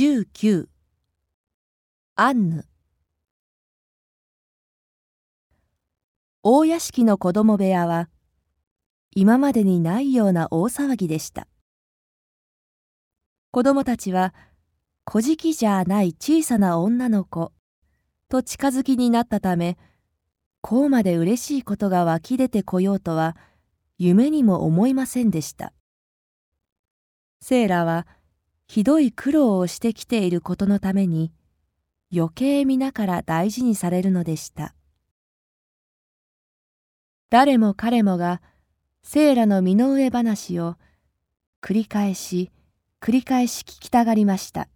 19アンヌ。大屋敷の子供部屋は今までにないような大騒ぎでした。子供たちは小じきじゃない小さな女の子と近づきになったためこうまで嬉しいことが湧き出てこようとは夢にも思いませんでした。セーラはひどい苦労をしてきていることのために余計皆から大事にされるのでした。誰も彼もがセーラの身の上話を繰り返し繰り返し聞きたがりました。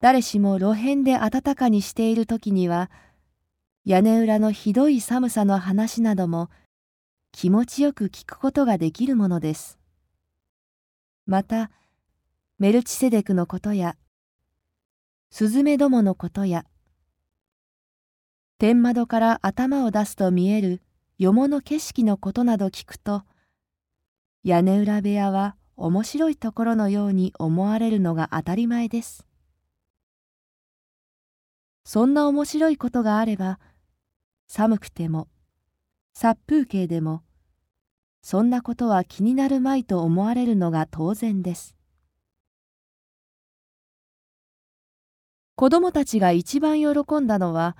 誰しも露辺で暖かにしている時には屋根裏のひどい寒さの話なども気持ちよく聞くことができるものです。またメルチセデクのことやスズメどものことや天窓から頭を出すと見えるよもの景色のことなど聞くと屋根裏部屋は面白いところのように思われるのが当たり前です。そんな面白いことがあれば寒くても殺風景でもそんなことは気になるまいと思われるのが当然です。子供たちが一番喜んだのは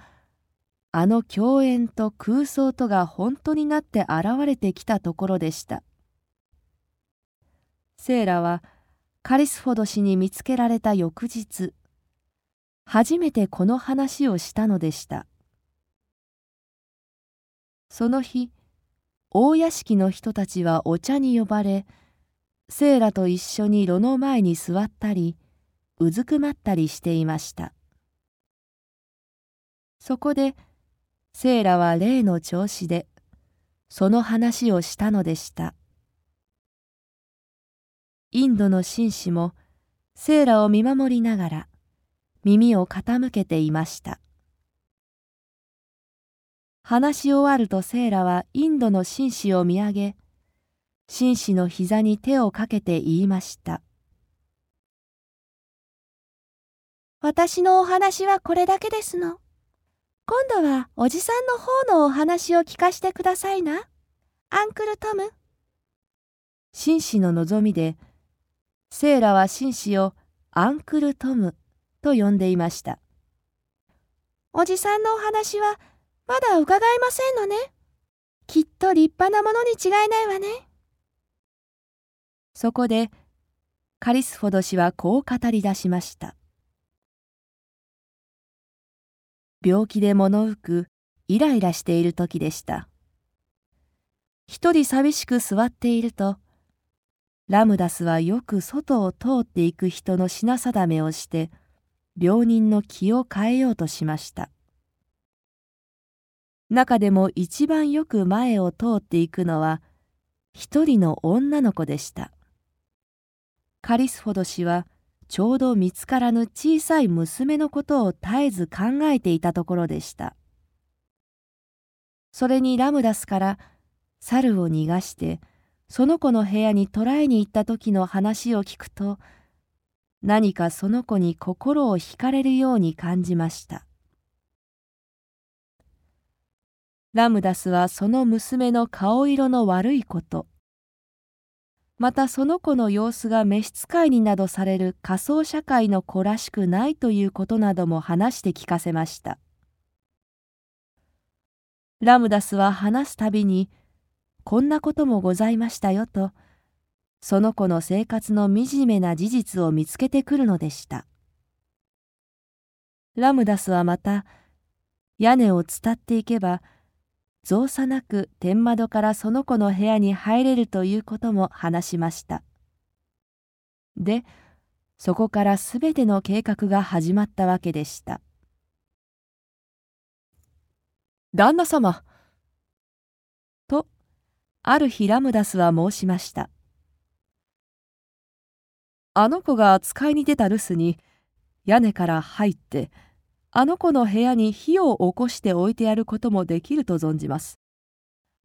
あの共演と空想とが本当になって現れてきたところでした。セーラはカリスフォド氏に見つけられた翌日初めてこの話をしたのでした。その日大屋敷の人たちはお茶に呼ばれセーラと一緒に炉の前に座ったりうずくまったりしていました。そこでセーラは例の調子でその話をしたのでした。インドの紳士もセーラを見守りながら耳を傾けていました。話し終わるとセーラはインドの紳士を見上げ、紳士の膝に手をかけて言いました。私のお話はこれだけですの。今度はおじさんの方のお話を聞かしてくださいな。アンクルトム。紳士の望みで、セーラは紳士をアンクルトムと呼んでいました。おじさんのお話はまだ伺いませんのね。きっと立派なものに違いないわね。そこでカリスフォド氏はこう語り出しました。病気で物浮くイライラしている時でした。一人寂しく座っていると、ラムダスはよく外を通っていく人の品定めをして、病人の気を変えようとしました。中でも一番よく前を通っていくのは一人の女の子でした。カリスフォド氏はちょうど見つからぬ小さい娘のことを絶えず考えていたところでした。それにラムダスから猿を逃がしてその子の部屋に捕らえに行った時の話を聞くと何かその子に心を惹かれるように感じました。ラムダスはその娘の顔色の悪いこと。またその子の様子が召使いになどされる仮想社会の子らしくないということなども話して聞かせました。ラムダスは話すたびにこんなこともございましたよとその子の生活の惨めな事実を見つけてくるのでした。ラムダスはまた屋根を伝っていけば造作なく天窓からその子の部屋に入れるということも話しました。で、そこからすべての計画が始まったわけでした。旦那様。と、ある日ラムダスは申しました。あの子が使いに出た留守に屋根から入ってあの子の部屋に火を起こしておいてやることもできると存じます。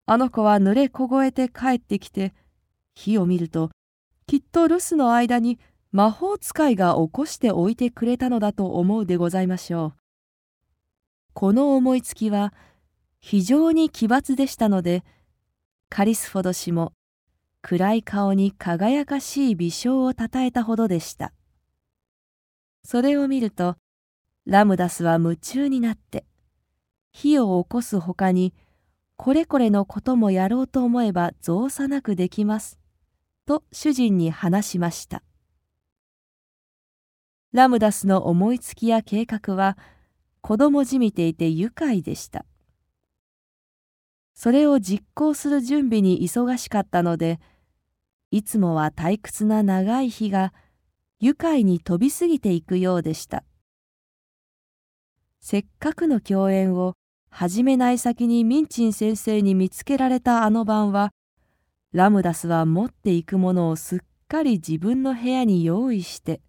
あの子は濡れ凍えて帰ってきて、火を見ると、きっと留守の間に魔法使いが起こしておいてくれたのだと思うでございましょう。この思いつきは非常に奇抜でしたので、カリスフォド氏も暗い顔に輝かしい微笑をたたえたほどでした。それを見ると、ラムダスは夢中になって、火を起こすほかに、これこれのこともやろうと思えば造作なくできます。と主人に話しました。ラムダスの思いつきや計画は子供じみていて愉快でした。それを実行する準備に忙しかったので、いつもは退屈な長い日が愉快に飛び過ぎていくようでした。せっかくの共演を始めない先にミンチン先生に見つけられたあの晩は、ラムダスは持っていくものをすっかり自分の部屋に用意して、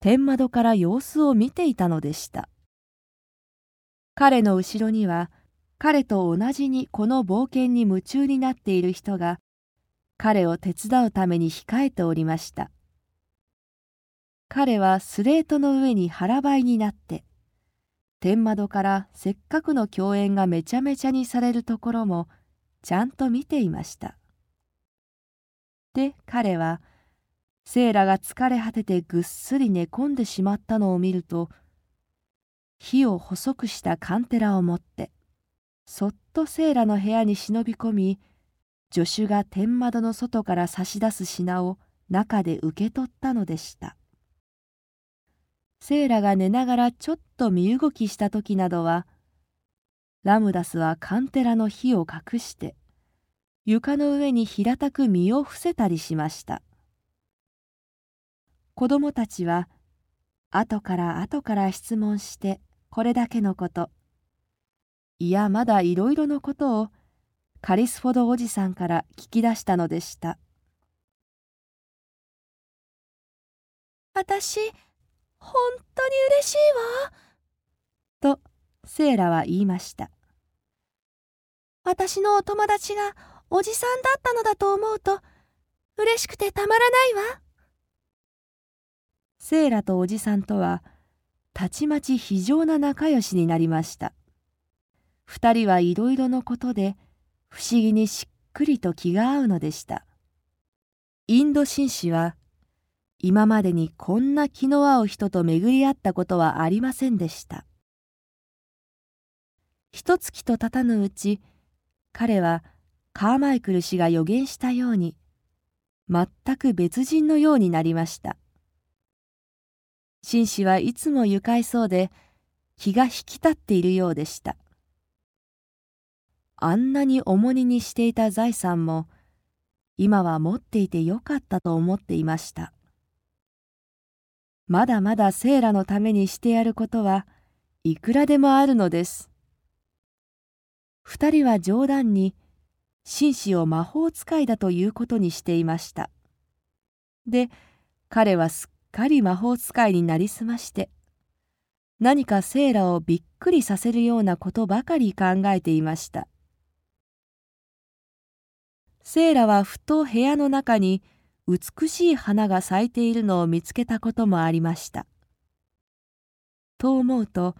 天窓から様子を見ていたのでした。彼の後ろには、彼と同じにこの冒険に夢中になっている人が彼を手伝うために控えておりました彼はスレートの上に腹ばいになって天窓からせっかくの共演がめちゃめちゃにされるところもちゃんと見ていました。で彼はセイラが疲れ果ててぐっすり寝込んでしまったのを見ると火を細くしたカンテラを持ってそっとセイラの部屋に忍び込み助手が天窓の外から差し出す品を中で受け取ったのでした。セイラが寝ながらちょっと身動きした時などはラムダスはカンテラの火を隠して床の上に平たく身を伏せたりしました子供たちは後から後から質問してこれだけのこといやまだいろいろのことをカリスフォドおじさんから聞き出したのでした。私、本当に嬉しいわ。と、セイラは言いました。私のお友達がおじさんだったのだと思うと、嬉しくてたまらないわ。セイラとおじさんとは、たちまち非常な仲良しになりました。二人はいろいろのことで不思議にしっくりと気が合うのでした。インド紳士は今までにこんな気の合う人と巡り合ったことはありませんでした。一月と経たぬうち彼はカーマイクル氏が予言したように全く別人のようになりました。紳士はいつも愉快そうで気が引き立っているようでした。あんなに重荷にしていた財産も今は持っていてよかったと思っていましたまだまだセイラのためにしてやることはいくらでもあるのです。二人は冗談に紳士を魔法使いだということにしていました。で彼はすっかり魔法使いになりすまして何かセイラをびっくりさせるようなことばかり考えていました。セイラはふと部屋の中に美しい花が咲いているのを見つけたこともありました。と思うと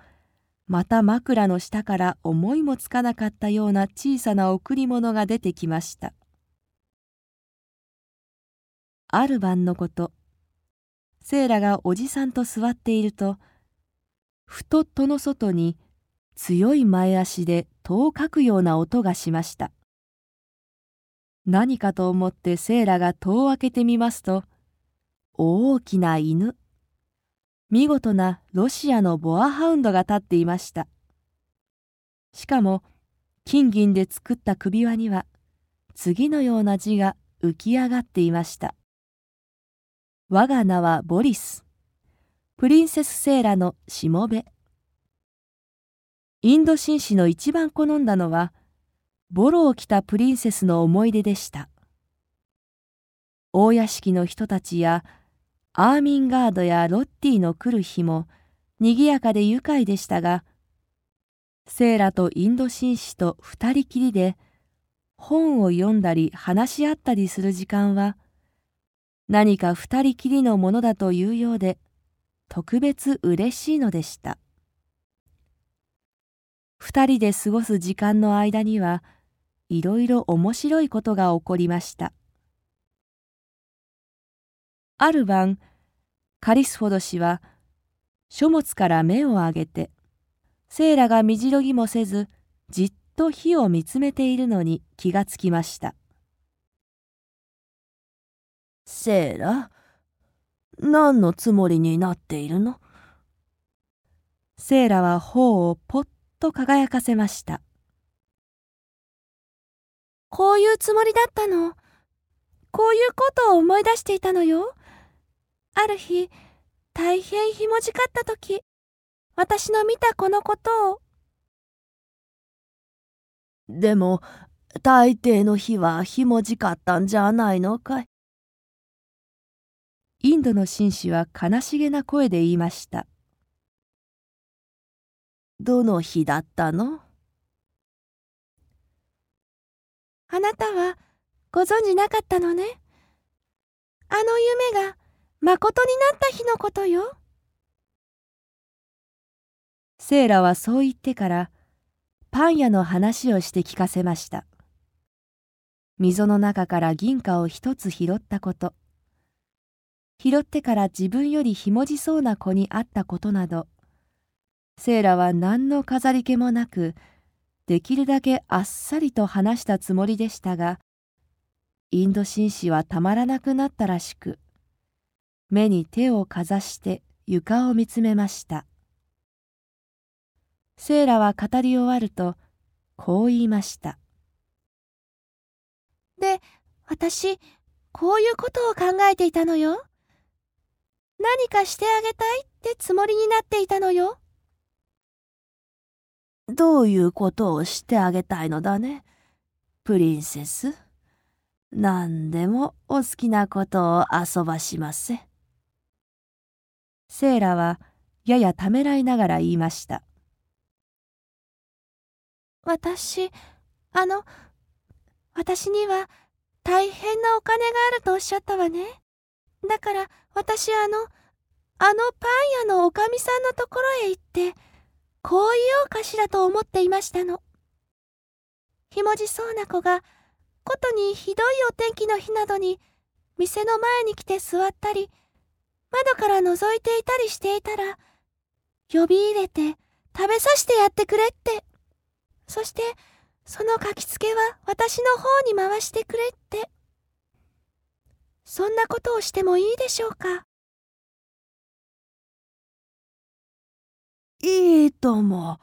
また枕の下から思いもつかなかったような小さな贈り物が出てきました。ある晩のことセイラがおじさんと座っているとふと戸の外に強い前足で戸をかくような音がしました。何かと思ってセイラが戸を開けてみますと大きな犬。見事なロシアのボアハウンドが立っていました。しかも金銀で作った首輪には次のような字が浮き上がっていました。我が名はボリス。プリンセスセーラのしもべ。インド紳士の一番好んだのはボロを着たプリンセスの思い出でした。大屋敷の人たちやアーミンガードやロッティの来る日も賑やかで愉快でしたが、セーラとインド紳士と二人きりで本を読んだり話し合ったりする時間は、何か二人きりのものだというようで特別嬉しいのでした二人で過ごす時間の間にはいろいろ面白いことが起こりました。ある晩カリスフォド氏は書物から目を上げてセーラが身じろぎもせずじっと火を見つめているのに気がつきました。セーラ何のつもりになっているの？セーラは頬をぽっと輝かせましたこういうつもりだったの。こういうことを思い出していたのよ。ある日大変ひもじかった時私の見たこのことを。でも大抵の日はひもじかったんじゃないのかい？インドの紳士は悲しげな声で言いました。どの日だったの？あなたはご存じなかったのね。あの夢がまことになった日のことよ。セーラはそう言ってからパン屋の話をして聞かせました。溝の中から銀貨を一つ拾ったこと。拾ってから自分よりひもじそうな子に会ったことなどセイラは何の飾り気もなくできるだけあっさりと話したつもりでしたがインド紳士はたまらなくなったらしく目に手をかざして床を見つめました。セイラは語り終わるとこう言いましたで私こういうことを考えていたのよ。何かしてあげたいってつもりになっていたのよ。どういうことをしてあげたいのだね、プリンセス？何でもお好きなことを遊ばしませ。セーラはややためらいながら言いました。私、あの、私には大変なお金があるとおっしゃったわね。だから私あの、あのパン屋のおかみさんのところへ行って、こう言おうかしらと思っていましたの。ひもじそうな子が、ことにひどいお天気の日などに、店の前に来て座ったり、窓から覗いていたりしていたら、呼び入れて食べさしてやってくれって。そして、その書きつけは私の方に回してくれって。そんなことをしてもいいでしょうかいいとも。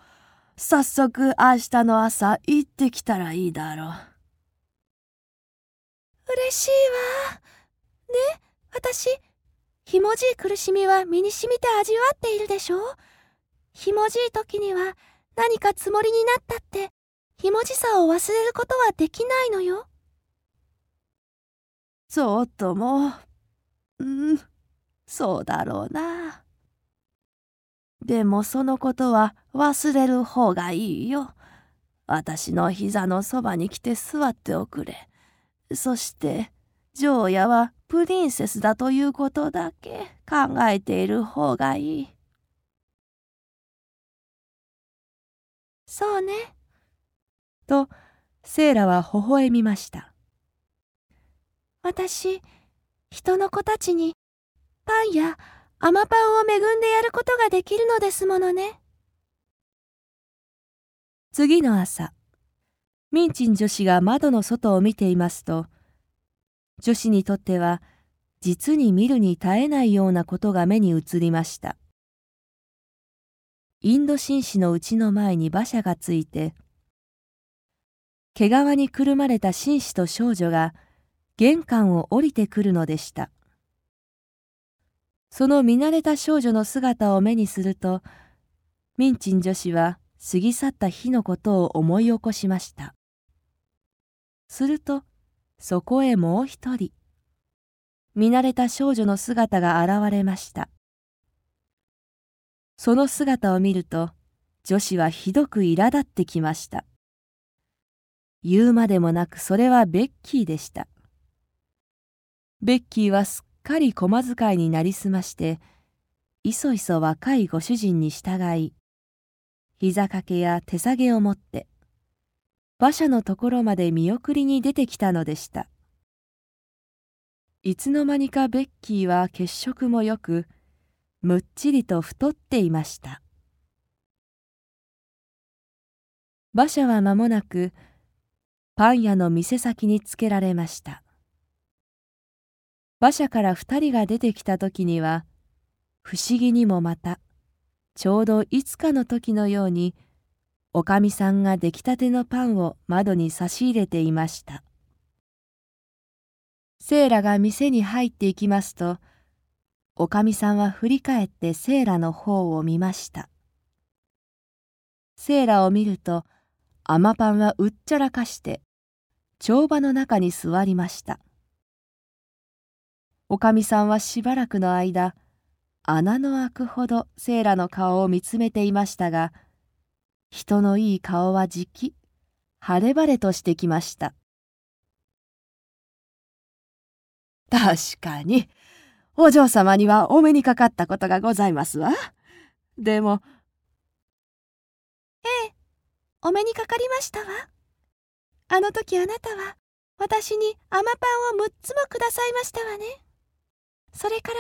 早速明日の朝行ってきたらいいだろう。嬉しいわ。ね、私、ひもじい苦しみは身にしみて味わっているでしょうひもじい時には何かつもりになったって、ひもじさを忘れることはできないのよ。そうとも。うん、そうだろうな。でもそのことは忘れる方がいいよ。私の膝のそばに来て座っておくれ。そして、ジョーヤはプリンセスだということだけ考えている方がいい。そうね。と、セーラは微笑みました。私、人の子たちにパンや甘パンを恵んでやることができるのですものね。次の朝、ミンチン女子が窓の外を見ていますと、女子にとっては実に見るに耐えないようなことが目に映りました。インド紳士のうちの前に馬車がついて、毛皮にくるまれた紳士と少女が玄関を降りてくるのでした。その見慣れた少女の姿を目にすると、ミンチン女子は過ぎ去った日のことを思い起こしました。すると、そこへもう一人、見慣れた少女の姿が現れました。その姿を見ると、女子はひどく苛立ってきました。言うまでもなくそれはベッキーでした。ベッキーはすっかり駒使いになりすましていそいそ若いご主人に従い膝掛けや手下げを持って馬車のところまで見送りに出てきたのでした。いつの間にかベッキーは血色もよくむっちりと太っていました。馬車は間もなくパン屋の店先につけられました。馬車から二人が出てきた時には不思議にもまたちょうどいつかの時のようにおかみさんが出来たてのパンを窓に差し入れていました。セイラが店に入っていきますとおかみさんは振り返ってセイラの方を見ました。セイラを見ると甘パンはうっちゃらかして帳場の中に座りました。おかみさんはしばらくの間穴の開くほどセイラの顔を見つめていましたが人のいい顔はじき晴れ晴れとしてきました。確かにお嬢様にはお目にかかったことがございますわ。でもええお目にかかりましたわ。あの時あなたは私に甘パンを6つもくださいましたわね。それから？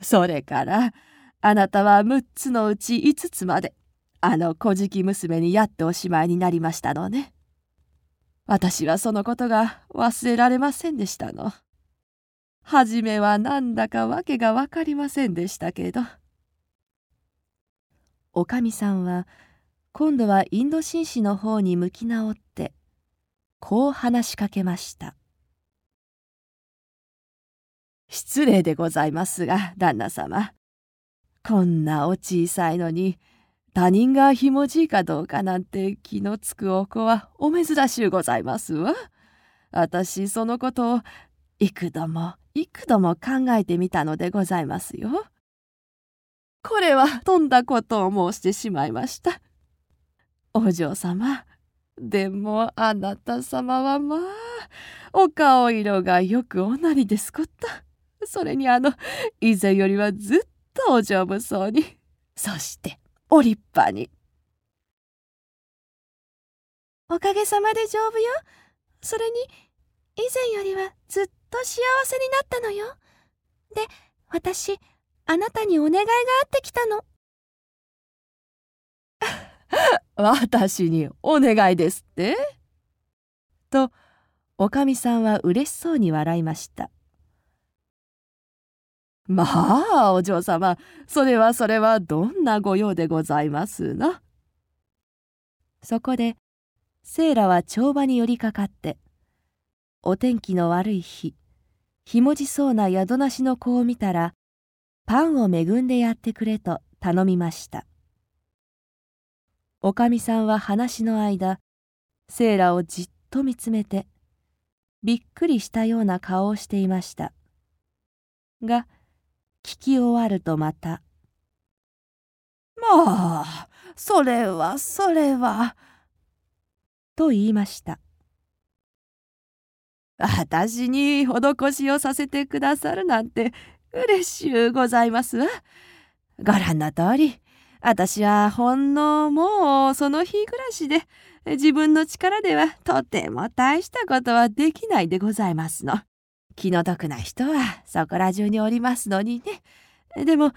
それからあなたは6つのうち5つまであの小じ娘にやっておしまいになりましたのね。私はそのことが忘れられませんでしたの。はじめはなんだかわけが分かりませんでしたけど。おかみさんは今度はインド紳士の方に向き直ってこう話しかけました。失礼でございますが旦那様こんなお小さいのに他人がひもじいかどうかなんて気のつくお子はお珍しゅうございますわ。私そのことを幾度も幾度も考えてみたのでございますよ。これはとんだことを申してしまいました。お嬢様でもあなた様はまあお顔色がよくおなりですこと。それにあの以前よりはずっとお丈夫そうにそしてお立派に。おかげさまで丈夫よ。それに以前よりはずっと幸せになったのよ。で私あなたにお願いがあってきたの。私にお願いですって？とおかみさんは嬉しそうに笑いました。まあお嬢様それはそれはどんな御用でございますな？そこでセイラは帳場に寄りかかってお天気の悪い日ひもじそうな宿なしの子を見たらパンを恵んでやってくれと頼みましたおかみさんは話の間セイラをじっと見つめてびっくりしたような顔をしていましたが聞き終わるとまた「まあそれはそれは」と言いました私に施しをさせてくださるなんて嬉しゅうございますわ。ご覧の通り私はほんのもうその日暮らしで自分の力ではとても大したことはできないでございますの。気の毒な人はそこら中におりますのにね。でも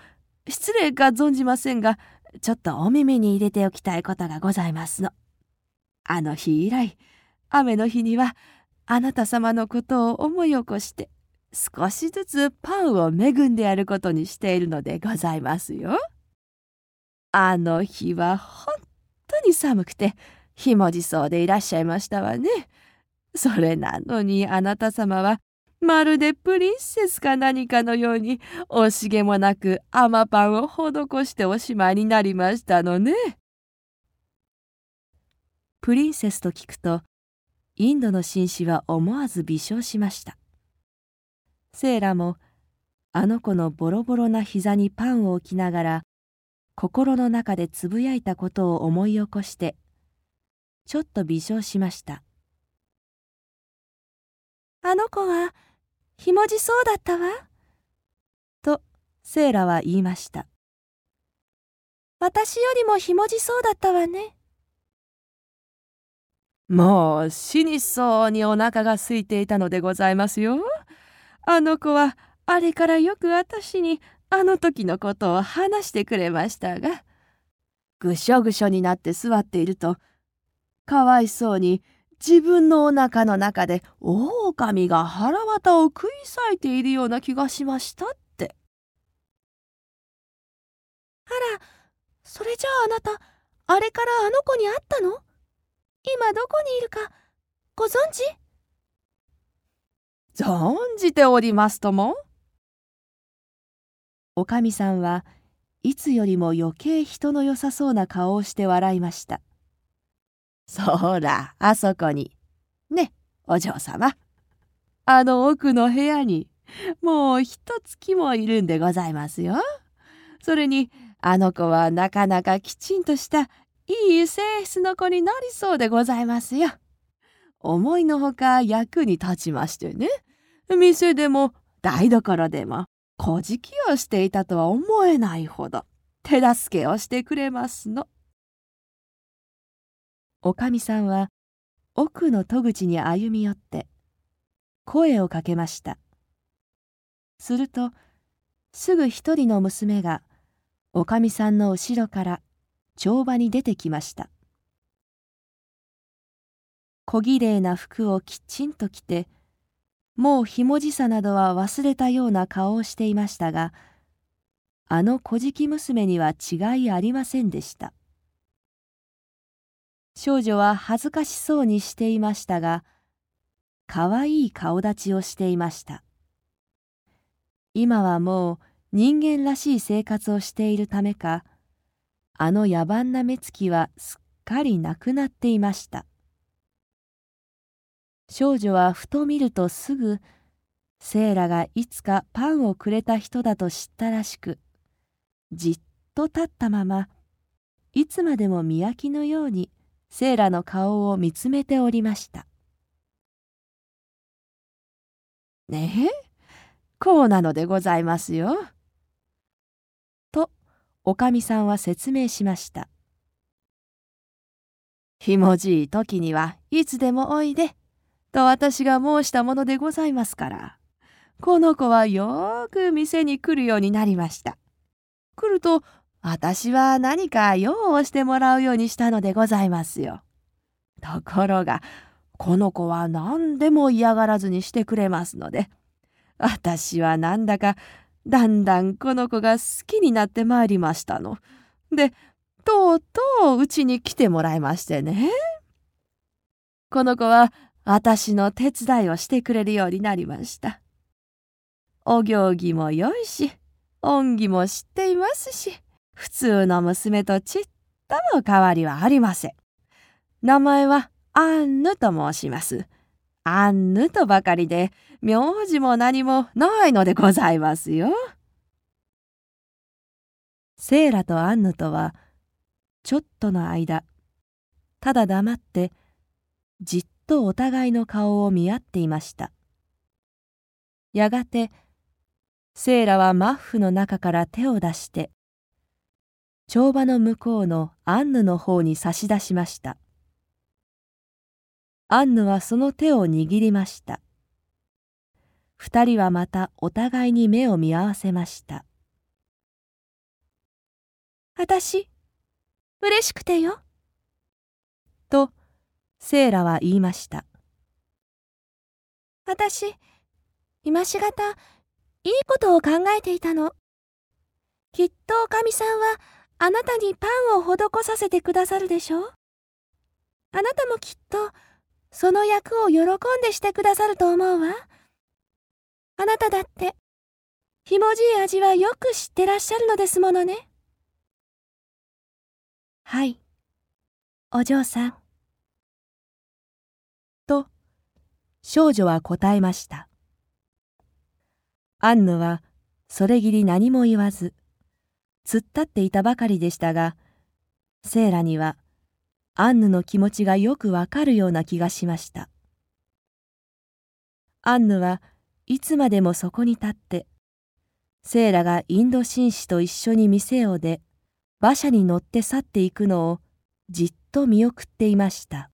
失礼か存じませんがちょっとお耳に入れておきたいことがございますの。あの日以来雨の日にはあなた様のことを思い起こして少しずつパンを恵んでやることにしているのでございますよ。あの日は本当に寒くてひもじそうでいらっしゃいましたわね。それなのにあなた様はまるでプリンセスか何かのように惜しげもなく甘パンを施しておしまいになりましたのね。プリンセスと聞くとインドの紳士は思わず微笑しました。セイラもあの子のボロボロな膝にパンを置きながら心の中でつぶやいたことを思い起こしてちょっと微笑しました。あの子はひもじそうだったわ。と、セーラは言いました。私よりもひもじそうだったわね。もう死にそうにお腹が空いていたのでございますよ。あの子はあれからよく私にあの時のことを話してくれましたがぐしょぐしょになって座っているとかわいそうに自分のお腹の中で狼が腹渡を食い裂いているような気がしましたって。あらそれじゃああなたあれからあの子に会ったの？今どこにいるかご存知？存じておりますとも？おかみさんはいつよりも余計人の良さそうな顔をして笑いました。そら、あそこに。ね、お嬢様。あの奥の部屋に、もう一月もいるんでございますよ。それに、あの子はなかなかきちんとしたいい性質の子になりそうでございますよ。思いのほか役に立ちましてね。店でも台所でも小じきをしていたとは思えないほど手助けをしてくれますの。おかみさんは奥の戸口に歩み寄って声をかけました。するとすぐ一人の娘がおかみさんの後ろから帳場に出てきました小綺麗な服をきちんと着てもうひもじさなどは忘れたような顔をしていましたがあの小じき娘には違いありませんでした少女は恥ずかしそうにしていましたがかわいい顔立ちをしていました。今はもう人間らしい生活をしているためかあの野蛮な目つきはすっかりなくなっていました。少女はふと見るとすぐセーラがいつかパンをくれた人だと知ったらしくじっと立ったままいつまでも見焼きのようにセーラの顔を見つめておりましたねえこうなのでございますよ。おかみさんは説明しました。ひもじい時にはいつでもおいで、と私が申したものでございますから。この子はよく店に来るようになりました。来ると、私は何か用をしてもらうようにしたのでございますよ。ところが、この子は何でも嫌がらずにしてくれますので、私はなんだかだんだんこの子が好きになってまいりましたの。で、とうとううちに来てもらいましてね。この子は私の手伝いをしてくれるようになりました。お行儀も良いし、恩義も知っていますし、普通の娘とちっとも変わりはありません。名前はアンヌと申します。アンヌとばかりで名字も何もないのでございますよ。セーラとアンヌとはちょっとの間ただ黙ってじっとお互いの顔を見合っていました。やがてセーラはマッフの中から手を出して帳場の向こうのアンヌの方に差し出しました。アンヌはその手を握りました。二人はまたお互いに目を見合わせました。私、嬉しくてよ。と、セーラは言いました。私、今しがた、いいことを考えていたの。きっとおかみさんは、あなたにパンを施させてくださるでしょ？うあなたもきっと、その役を喜んでしてくださると思うわ。あなただって、ひもじい味はよく知ってらっしゃるのですものね。はい、お嬢さん。と、少女は答えました。アンヌは、それぎり何も言わず、突っ立っていたばかりでしたが、セーラには、アンヌの気持ちがよくわかるような気がしました。アンヌはいつまでもそこに立ってセイラがインド紳士と一緒に店を出馬車に乗って去っていくのをじっと見送っていました